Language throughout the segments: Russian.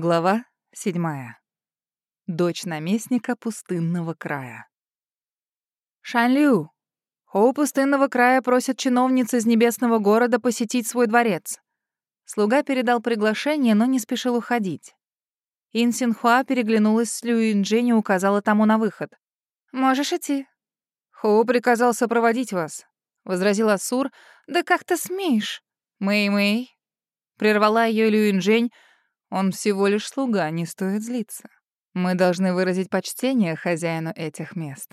Глава седьмая. Дочь наместника пустынного края. «Шанлю, Хоу пустынного края просит чиновниц из небесного города посетить свой дворец». Слуга передал приглашение, но не спешил уходить. Ин Синхуа переглянулась с Лю Инджень и указала тому на выход. «Можешь идти». «Хоу приказал сопроводить вас», — возразил Асур. «Да как ты смеешь?» «Мэй-Мэй», — прервала ее Лю Инджень, — он всего лишь слуга, не стоит злиться. Мы должны выразить почтение хозяину этих мест.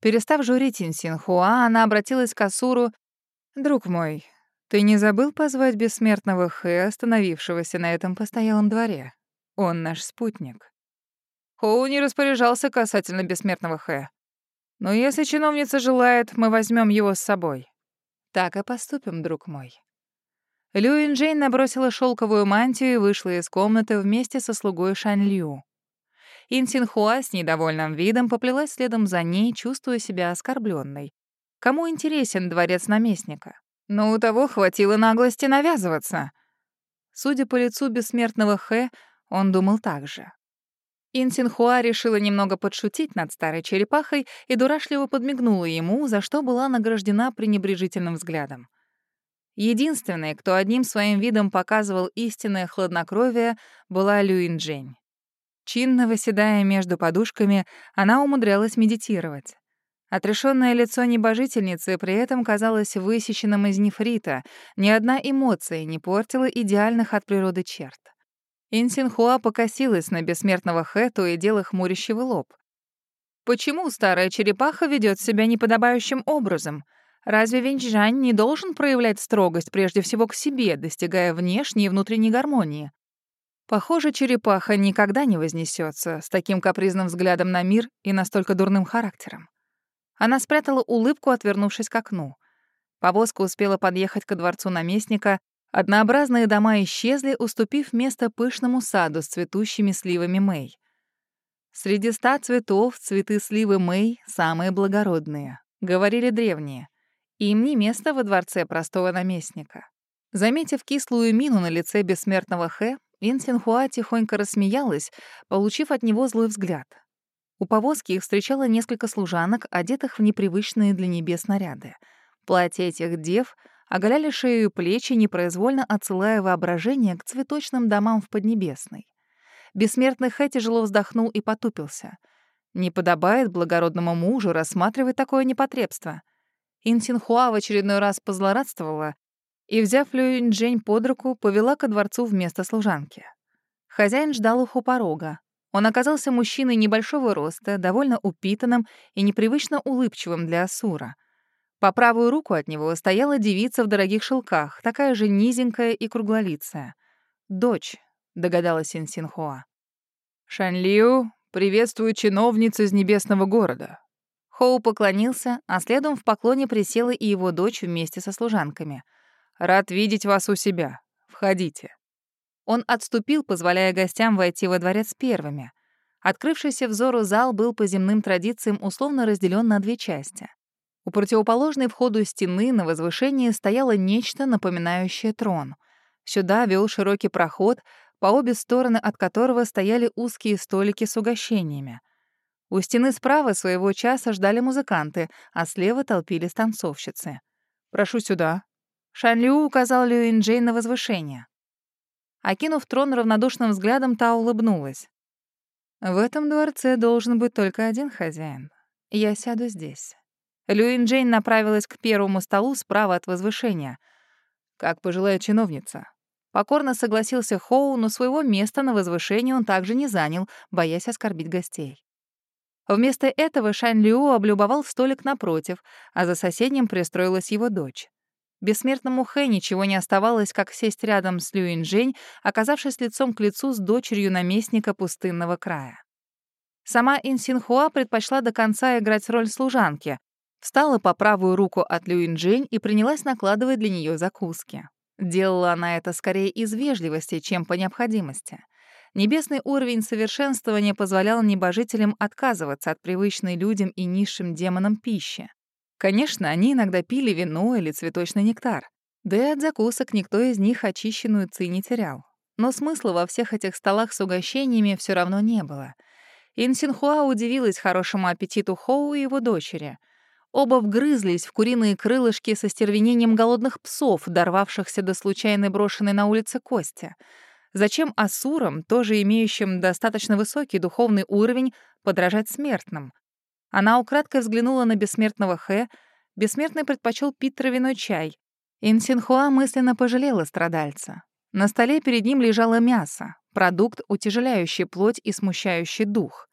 Перестав журить Инсинхуа, она обратилась к Асуру. «Друг мой, ты не забыл позвать бессмертного Хэ, остановившегося на этом постоялом дворе? Он наш спутник». Хоу не распоряжался касательно бессмертного Хэ. «Но если чиновница желает, мы возьмем его с собой». «Так и поступим, друг мой». Люин Джейн набросила шелковую мантию и вышла из комнаты вместе со слугой Шань Лю. Ин Синхуа с недовольным видом поплелась следом за ней, чувствуя себя оскорбленной. Кому интересен дворец наместника? Но у того хватило наглости навязываться. Судя по лицу бессмертного Хэ, он думал так же. Ин Синхуа решила немного подшутить над старой черепахой и дурашливо подмигнула ему, за что была награждена пренебрежительным взглядом. Единственной, кто одним своим видом показывал истинное хладнокровие, была Люин Джень. Чинно выседая между подушками, она умудрялась медитировать. Отрешенное лицо небожительницы при этом казалось высеченным из нефрита, ни одна эмоция не портила идеальных от природы черт. Инсинхуа покосилась на бессмертного Хэту и дело хмурящего лоб. Почему старая черепаха ведет себя неподобающим образом — Разве Винчжань не должен проявлять строгость прежде всего к себе, достигая внешней и внутренней гармонии? Похоже, черепаха никогда не вознесется с таким капризным взглядом на мир и настолько дурным характером. Она спрятала улыбку, отвернувшись к окну. Повозка успела подъехать ко дворцу наместника, однообразные дома исчезли, уступив место пышному саду с цветущими сливами Мэй. Среди ста цветов цветы сливы Мэй самые благородные, говорили древние. Им не место во дворце простого наместника. Заметив кислую мину на лице бессмертного Хэ, Ин Синхуа тихонько рассмеялась, получив от него злой взгляд. У повозки их встречало несколько служанок, одетых в непривычные для небес наряды. Платья этих дев оголяли шею и плечи, непроизвольно отсылая воображение к цветочным домам в Поднебесной. Бессмертный Хэ тяжело вздохнул и потупился. Не подобает благородному мужу рассматривать такое непотребство — Инсинхуа в очередной раз позлорадствовала и, взяв Лю Джень под руку, повела ко дворцу вместо служанки. Хозяин ждал их у порога. Он оказался мужчиной небольшого роста, довольно упитанным и непривычно улыбчивым для Асура. По правую руку от него стояла девица в дорогих шелках, такая же низенькая и круглолицая. «Дочь», — догадалась Инсинхуа. «Шанлиу, приветствую чиновниц из небесного города. Хоу поклонился, а следом в поклоне присела и его дочь вместе со служанками. «Рад видеть вас у себя. Входите». Он отступил, позволяя гостям войти во дворец первыми. Открывшийся взору зал был по земным традициям условно разделен на две части. У противоположной входу стены на возвышении стояло нечто, напоминающее трон. Сюда вел широкий проход, по обе стороны от которого стояли узкие столики с угощениями — у стены справа своего часа ждали музыканты, а слева толпились танцовщицы. «Прошу сюда». Шанлю указал Лю Инджей на возвышение. Окинув трон равнодушным взглядом, та улыбнулась. «В этом дворце должен быть только один хозяин. Я сяду здесь». Лю Инджейн направилась к первому столу справа от возвышения. «Как пожелает чиновница». Покорно согласился Хоу, но своего места на возвышении он также не занял, боясь оскорбить гостей. Вместо этого Шань Лю облюбовал столик напротив, а за соседним пристроилась его дочь. Бессмертному Хэ ничего не оставалось, как сесть рядом с Лю Инжень, оказавшись лицом к лицу с дочерью наместника пустынного края. Сама Инсинхуа предпочла до конца играть роль служанки, встала по правую руку от Лю Инжень и принялась накладывать для нее закуски. Делала она это скорее из вежливости, чем по необходимости. Небесный уровень совершенствования позволял небожителям отказываться от привычной людям и низшим демонам пищи. Конечно, они иногда пили вино или цветочный нектар. Да и от закусок никто из них очищенную ци не терял. но смысла во всех этих столах с угощениями все равно не было. Инсинхуа удивилась хорошему аппетиту Хоу и его дочери. Оба вгрызлись в куриные крылышки со стервенением голодных псов, дорвавшихся до случайно брошенной на улице кости. Зачем асурам, тоже имеющим достаточно высокий духовный уровень, подражать смертным? Она украдкой взглянула на бессмертного Хэ. Бессмертный предпочел пить травяной чай. Инсинхуа мысленно пожалела страдальца. На столе перед ним лежало мясо, продукт, утяжеляющий плоть и смущающий дух.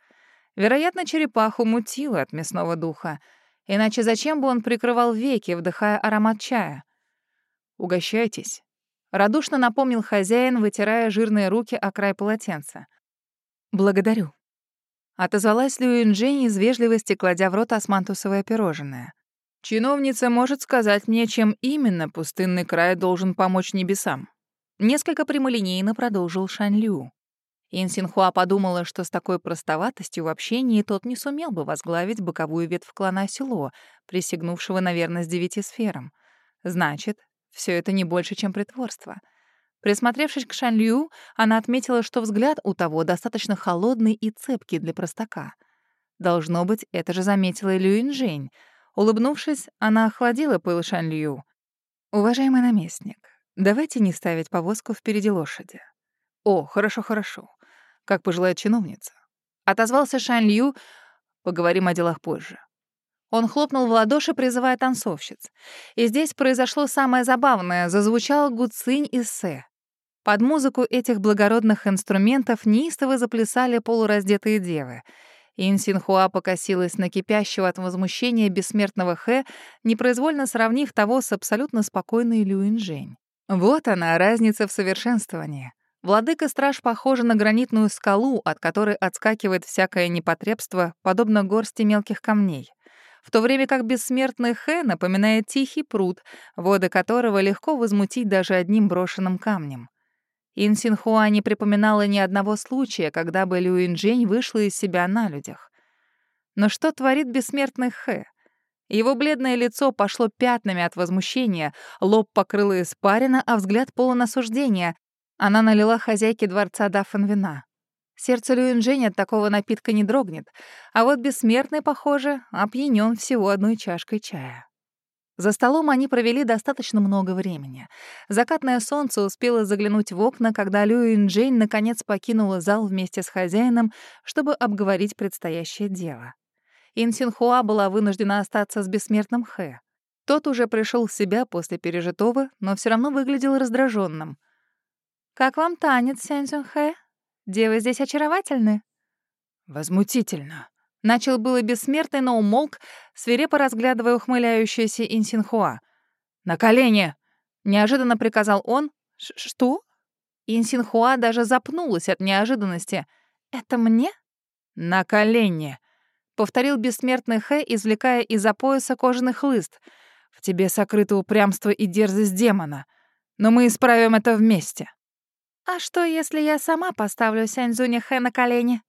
Вероятно, черепаху мутило от мясного духа. Иначе зачем бы он прикрывал веки, вдыхая аромат чая? «Угощайтесь», — радушно напомнил хозяин, вытирая жирные руки о край полотенца. «Благодарю», Отозвалась Лю Инжень из вежливости, кладя в рот османтусовое пирожное. «Чиновница может сказать мне, чем именно пустынный край должен помочь небесам?» Несколько прямолинейно продолжил Шань Лю. Ин Синхуа подумала, что с такой простоватостью в общении тот не сумел бы возглавить боковую ветвь клана Село, присягнувшего на верность девяти сферам. Значит, все это не больше, чем притворство — Присмотревшись к Шанлю, она отметила, что взгляд у того достаточно холодный и цепкий для простака. Должно быть, это же заметила Лю Инжень. Улыбнувшись, она охладила пыл Шанлю. «Уважаемый наместник, давайте не ставить повозку впереди лошади». «О, хорошо, хорошо. Как пожелает чиновница». Отозвался Шанлю. «Поговорим о делах позже». Он хлопнул в ладоши, призывая танцовщиц. И здесь произошло самое забавное. Зазвучал гуцинь и сэ. Под музыку этих благородных инструментов неистово заплясали полураздетые девы. Инсинхуа покосилась на кипящего от возмущения бессмертного Хэ, непроизвольно сравнив того с абсолютно спокойной Люинжень. Вот она, разница в совершенствовании. Владыка-страж похожа на гранитную скалу, от которой отскакивает всякое непотребство, подобно горсти мелких камней в то время как бессмертный Хэ напоминает тихий пруд, воды которого легко возмутить даже одним брошенным камнем. Ин Синхуа не припоминала ни одного случая, когда бы Люинджень вышла из себя на людях. Но что творит бессмертный Хэ? Его бледное лицо пошло пятнами от возмущения, лоб покрыло испарина, а взгляд полон осуждения. Она налила хозяйке дворца Даффен вина. Сердце Люинжень от такого напитка не дрогнет, а вот бессмертный, похоже, опьянён всего одной чашкой чая. За столом они провели достаточно много времени. Закатное солнце успело заглянуть в окна, когда Люин Джейн наконец покинула зал вместе с хозяином, чтобы обговорить предстоящее дело. Ин Синхуа была вынуждена остаться с бессмертным Хэ. Тот уже пришел в себя после пережитого, но все равно выглядел раздраженным. «Как вам танец, Сянь Хэ? Девы здесь очаровательны?» «Возмутительно», Начал было бессмертный, но умолк, свирепо разглядывая ухмыляющуюся Инсинхуа. «На колени!» — неожиданно приказал он. «Что?» Инсинхуа даже запнулась от неожиданности. «Это мне?» «На колени!» — повторил бессмертный Хэ, извлекая из-за пояса кожаный хлыст. «В тебе сокрыто упрямство и дерзость демона. Но мы исправим это вместе». «А что, если я сама поставлю Сяньзуня Хэ на колени?»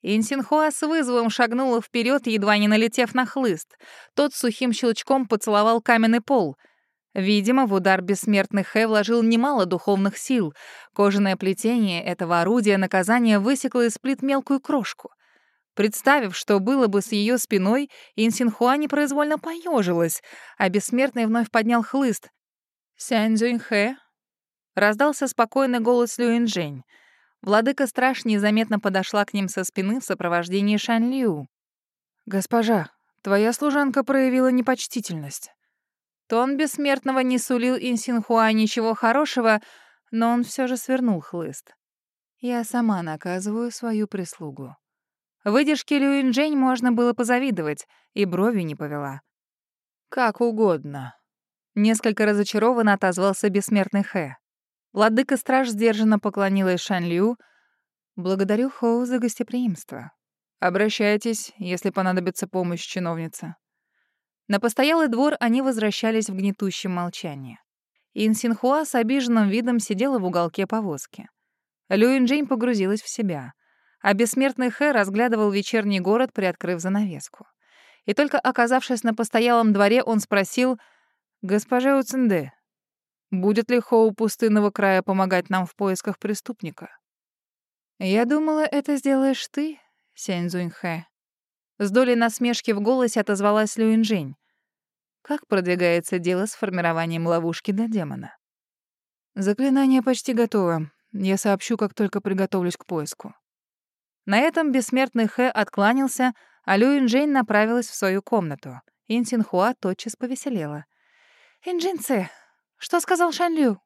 Инсинхуа с вызовом шагнула вперед, едва не налетев на хлыст. Тот сухим щелчком поцеловал каменный пол. Видимо, в удар бессмертный Хэ вложил немало духовных сил. Кожаное плетение этого орудия наказания высекло из плит мелкую крошку. Представив, что было бы с ее спиной, Инсинхуа непроизвольно поежилась, а бессмертный вновь поднял хлыст. «Сянь Хэ?» Раздался спокойный голос Люинжэнь. Владыка Страж незаметно подошла к ним со спины в сопровождении Шанлю. «Госпожа, твоя служанка проявила непочтительность». Тон бессмертного не сулил Инсинхуа ничего хорошего, но он все же свернул хлыст. «Я сама наказываю свою прислугу». Выдержке Люинджень можно было позавидовать, и брови не повела. «Как угодно». Несколько разочарованно отозвался бессмертный Хэ. Владыка-страж сдержанно поклонилась Шанлю. «Благодарю Хоу за гостеприимство. Обращайтесь, если понадобится помощь чиновница». На постоялый двор они возвращались в гнетущем молчании. Инсинхуа с обиженным видом сидела в уголке повозки. Люинджейн погрузилась в себя, а бессмертный Хэ разглядывал вечерний город, приоткрыв занавеску. И только оказавшись на постоялом дворе, он спросил «Госпожа Уцинде, Будет ли Хоу пустынного края помогать нам в поисках преступника? Я думала, это сделаешь ты, Сянь Цзуньхэ. С долей насмешки в голосе отозвалась Люинжень. Как продвигается дело с формированием ловушки для демона? Заклинание почти готово. Я сообщу, как только приготовлюсь к поиску. На этом бессмертный Хэ откланялся, а Лю Инжень направилась в свою комнату. Ин Синхуа тотчас повеселела. «Инжинце, что сказал Шан Лю?»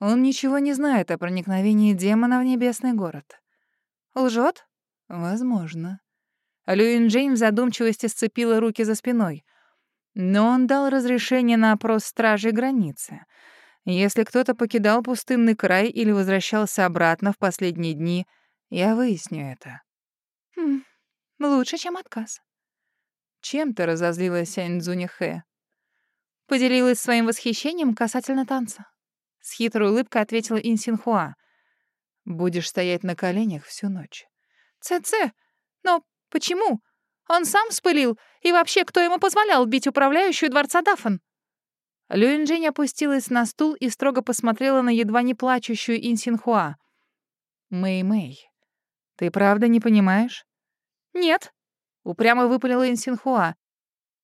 Он ничего не знает о проникновении демона в небесный город. Лжет? Возможно. Лю Инжень в задумчивости сцепила руки за спиной. Но он дал разрешение на опрос стражей границы. Если кто-то покидал пустынный край или возвращался обратно в последние дни, я выясню это. Хм, лучше, чем отказ. Чем ты разозлилась Сянь Цзунихэ? Поделилась своим восхищением касательно танца. С хитрой улыбкой ответила Ин Синхуа. Будешь стоять на коленях всю ночь. Цэ-цэ, но почему? Он сам вспылил, и вообще, кто ему позволял бить управляющую дворца Дафан? Люинджинь опустилась на стул и строго посмотрела на едва не плачущую Инсинхуа. «Мэй-Мэй, ты правда не понимаешь?» «Нет», — упрямо выпалила Инсинхуа.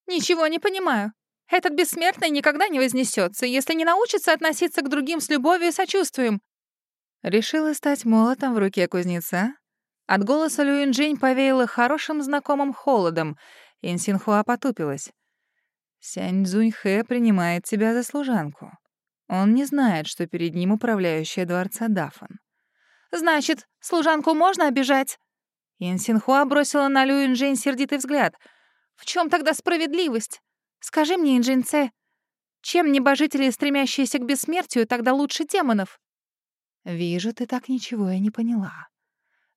«Ничего не понимаю. Этот бессмертный никогда не вознесется, если не научится относиться к другим с любовью и сочувствием». Решила стать молотом в руке кузнеца? От голоса Люинджинь повеяло хорошим знакомым холодом. Инсинхуа потупилась. Сянь Цзуньхэ принимает тебя за служанку. Он не знает, что перед ним управляющая дворца Дафан. «Значит, служанку можно обижать?» Ин Синхуа бросила на Лю Инжень сердитый взгляд. «В чем тогда справедливость? Скажи мне, Инжинце, чем небожители, стремящиеся к бессмертию, тогда лучше демонов?» «Вижу, ты так ничего и не поняла».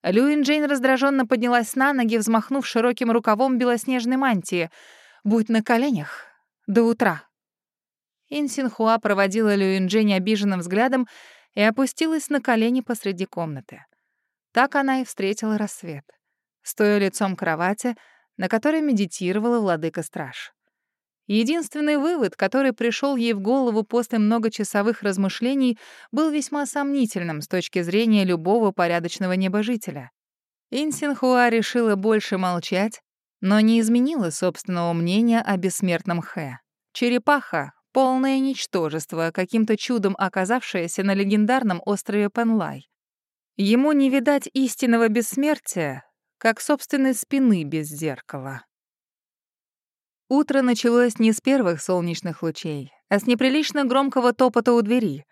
Лю Инжень раздраженно поднялась на ноги, взмахнув широким рукавом белоснежной мантии. «Будь на коленях, до утра. Инсинхуа проводила Люинджень обиженным взглядом и опустилась на колени посреди комнаты. Так она и встретила рассвет, стоя лицом к кровати, на которой медитировала владыка-страж. Единственный вывод, который пришел ей в голову после многочасовых размышлений, был весьма сомнительным с точки зрения любого порядочного небожителя. Инсинхуа решила больше молчать, но не изменила собственного мнения о бессмертном Хэ. Черепаха — полное ничтожество, каким-то чудом оказавшееся на легендарном острове Пенлай. Ему не видать истинного бессмертия, как собственной спины без зеркала. Утро началось не с первых солнечных лучей, а с неприлично громкого топота у двери.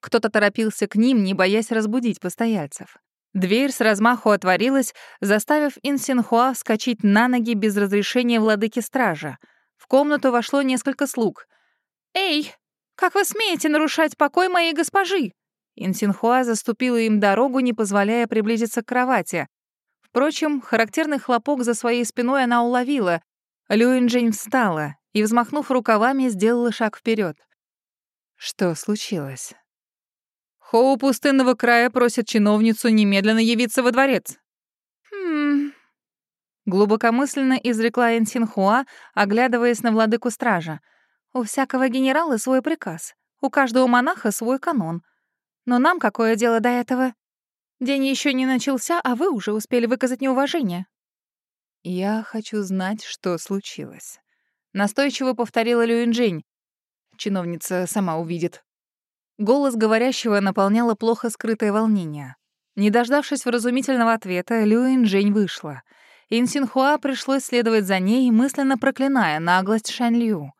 Кто-то торопился к ним, не боясь разбудить постояльцев. Дверь с размаху отворилась, заставив Инсинхуа вскочить на ноги без разрешения владыки стража. В комнату вошло несколько слуг. «Эй, как вы смеете нарушать покой моей госпожи?» Инсинхуа заступила им дорогу, не позволяя приблизиться к кровати. Впрочем, характерный хлопок за своей спиной она уловила. Люинджень встала и, взмахнув рукавами, сделала шаг вперед. Что случилось? Хоу пустынного края просит чиновницу немедленно явиться во дворец. Хм. Глубокомысленно изрекла Энсинхуа, оглядываясь на владыку стража. У всякого генерала свой приказ, у каждого монаха свой канон. Но нам какое дело до этого? День еще не начался, а вы уже успели выказать неуважение. Я хочу знать, что случилось. Настойчиво повторила Люинджень. Чиновница сама увидит. Голос говорящего наполняло плохо скрытое волнение. Не дождавшись вразумительного ответа, Люин Жень вышла. Инсинхуа пришлось следовать за ней, мысленно проклиная наглость Шань Лю.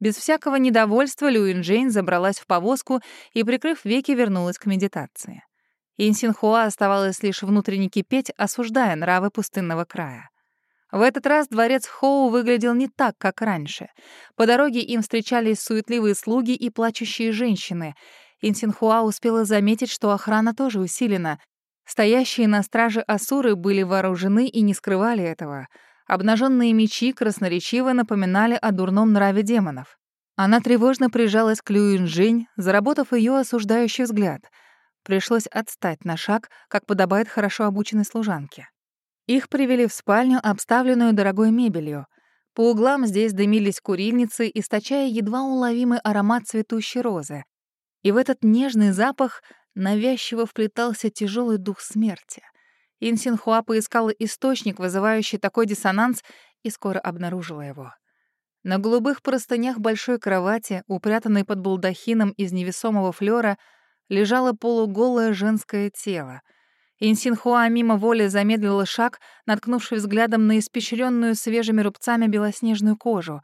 Без всякого недовольства Люин Жень забралась в повозку и, прикрыв веки, вернулась к медитации. Инсинхуа оставалось лишь внутренне кипеть, осуждая нравы пустынного края. В этот раз дворец Хоу выглядел не так, как раньше. По дороге им встречались суетливые слуги и плачущие женщины. Инсинхуа успела заметить, что охрана тоже усилена. Стоящие на страже асуры были вооружены и не скрывали этого. Обнаженные мечи красноречиво напоминали о дурном нраве демонов. Она тревожно прижалась к Люинжинь, заработав ее осуждающий взгляд. Пришлось отстать на шаг, как подобает хорошо обученной служанке. Их привели в спальню, обставленную дорогой мебелью. По углам здесь дымились курильницы, источая едва уловимый аромат цветущей розы. И в этот нежный запах навязчиво вплетался тяжелый дух смерти. Инсинхуа поискала источник, вызывающий такой диссонанс, и скоро обнаружила его. На голубых простынях большой кровати, упрятанной под балдахином из невесомого флёра, лежало полуголое женское тело. Инсинхуа мимо воли замедлила шаг, наткнувшись взглядом на испещренную свежими рубцами белоснежную кожу.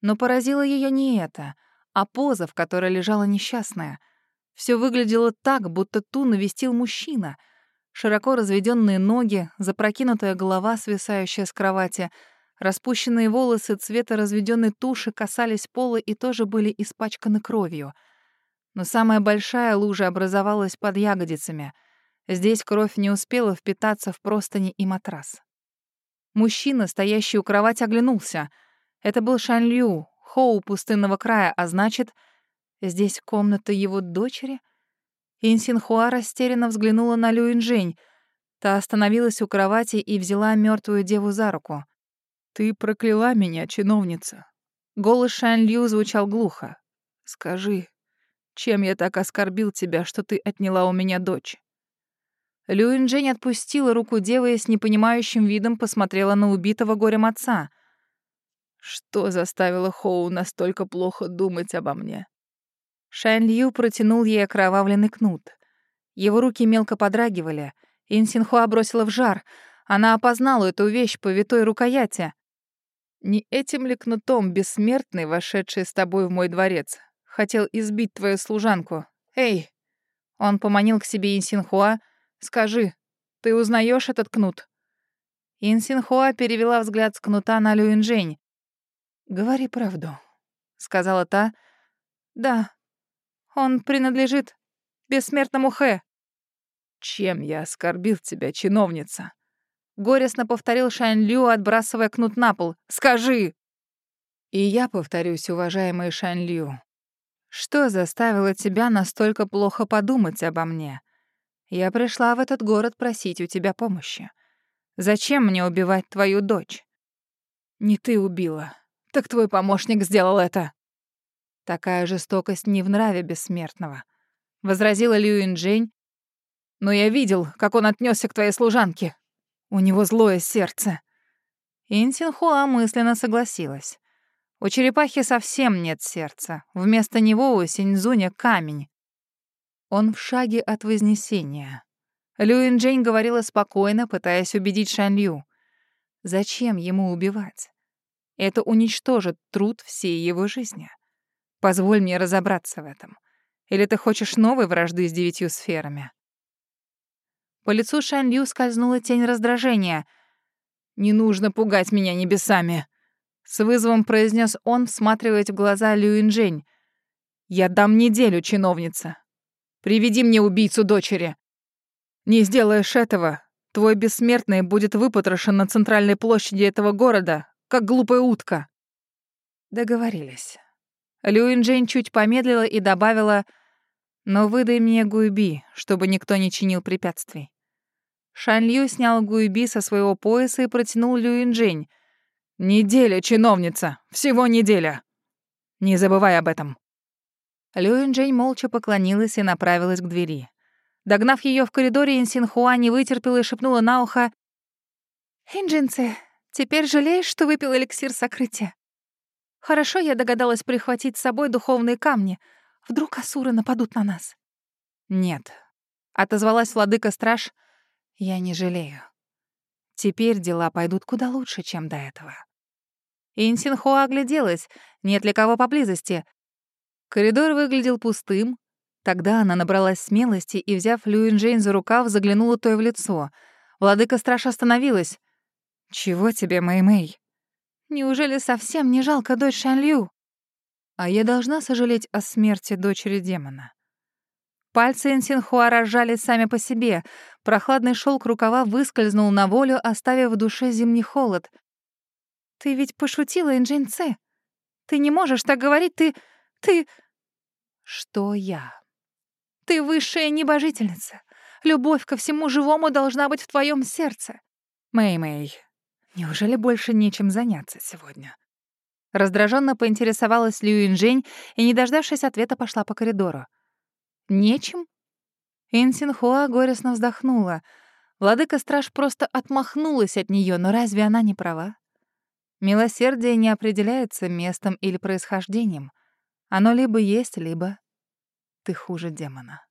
Но поразило ее не это, а поза, в которой лежала несчастная. Все выглядело так, будто ту навестил мужчина. Широко разведенные ноги, запрокинутая голова, свисающая с кровати — Распущенные волосы цвета разведенной туши касались пола и тоже были испачканы кровью. Но самая большая лужа образовалась под ягодицами. Здесь кровь не успела впитаться в простыни и матрас. Мужчина, стоящий у кровати, оглянулся. Это был Шанлю, Хоу пустынного края, а значит, здесь комната его дочери? Инсинхуа растерянно взглянула на Лю Инжень. Та остановилась у кровати и взяла мертвую деву за руку. «Ты прокляла меня, чиновница». Голос Шань Лью звучал глухо. «Скажи, чем я так оскорбил тебя, что ты отняла у меня дочь?» Лю Инжень отпустила руку девы и с непонимающим видом посмотрела на убитого горем отца. «Что заставило Хоу настолько плохо думать обо мне?» Шань Лью протянул ей окровавленный кнут. Его руки мелко подрагивали. Инсинхуа бросила в жар. Она опознала эту вещь по витой рукояти. Не этим ли кнутом бессмертный, вошедший с тобой в мой дворец, хотел избить твою служанку? Эй!» Он поманил к себе Инсинхуа. «Скажи, ты узнаешь этот кнут?» Инсинхуа перевела взгляд с кнута на Люинжень. «Говори правду», — сказала та. «Да, он принадлежит бессмертному Хэ». «Чем я оскорбил тебя, чиновница?» Горестно повторил Шань Лю, отбрасывая кнут на пол. «Скажи!» И я повторюсь, уважаемый Шань Лю. Что заставило тебя настолько плохо подумать обо мне? Я пришла в этот город просить у тебя помощи. Зачем мне убивать твою дочь? Не ты убила. Так твой помощник сделал это. Такая жестокость не в нраве бессмертного. Возразила Лю Инджень. Но я видел, как он отнесся к твоей служанке. У него злое сердце. Инсинхуа мысленно согласилась. У черепахи совсем нет сердца. Вместо него у Синьцзуня камень. Он в шаге от вознесения. Лю Инджень говорила спокойно, пытаясь убедить Шан Лю. Зачем ему убивать? Это уничтожит труд всей его жизни. Позволь мне разобраться в этом. Или ты хочешь новой вражды с девятью сферами? По лицу Шан Лю скользнула тень раздражения. «Не нужно пугать меня небесами!» С вызовом произнес он, всматриваясь в глаза Лю Инжень. «Я дам неделю, чиновница. Приведи мне убийцу дочери. Не сделаешь этого, твой бессмертный будет выпотрошен на центральной площади этого города, как глупая утка». Договорились. Лю Инжень чуть помедлила и добавила «Но выдай мне Гуйби, чтобы никто не чинил препятствий». Шань Лью снял Гуйби со своего пояса и протянул Лю Инжень. «Неделя, чиновница! Всего неделя! Не забывай об этом!» Лю Инжень молча поклонилась и направилась к двери. Догнав ее в коридоре, Инсин Хуа не вытерпела и шепнула на ухо. «Инджинце, теперь жалеешь, что выпил эликсир сокрытия? Хорошо я догадалась прихватить с собой духовные камни. Вдруг асуры нападут на нас?» «Нет», — отозвалась владыка-страж, — я не жалею. Теперь дела пойдут куда лучше, чем до этого. Инсинхуа огляделась, нет ли кого поблизости. Коридор выглядел пустым. Тогда она набралась смелости и, взяв Люинжейн за рукав, заглянула той в лицо. Владыка страж остановилась. «Чего тебе, Мэй-Мэй? Неужели совсем не жалко дочь Шанлю? А я должна сожалеть о смерти дочери демона. Пальцы Инсинхуа разжались сами по себе. Прохладный шелк рукава выскользнул на волю, оставив в душе зимний холод. «Ты ведь пошутила, Инджин Цэ. Ты не можешь так говорить, ты... ты...» «Что я?» «Ты высшая небожительница. Любовь ко всему живому должна быть в твоем сердце». «Мэй-Мэй, неужели больше нечем заняться сегодня?» Раздраженно поинтересовалась Лю Инжень и, не дождавшись ответа, пошла по коридору. Нечем? Инсинхуа горестно вздохнула. Владыка-страж просто отмахнулась от нее, но разве она не права? Милосердие не определяется местом или происхождением. Оно либо есть, либо ты хуже демона.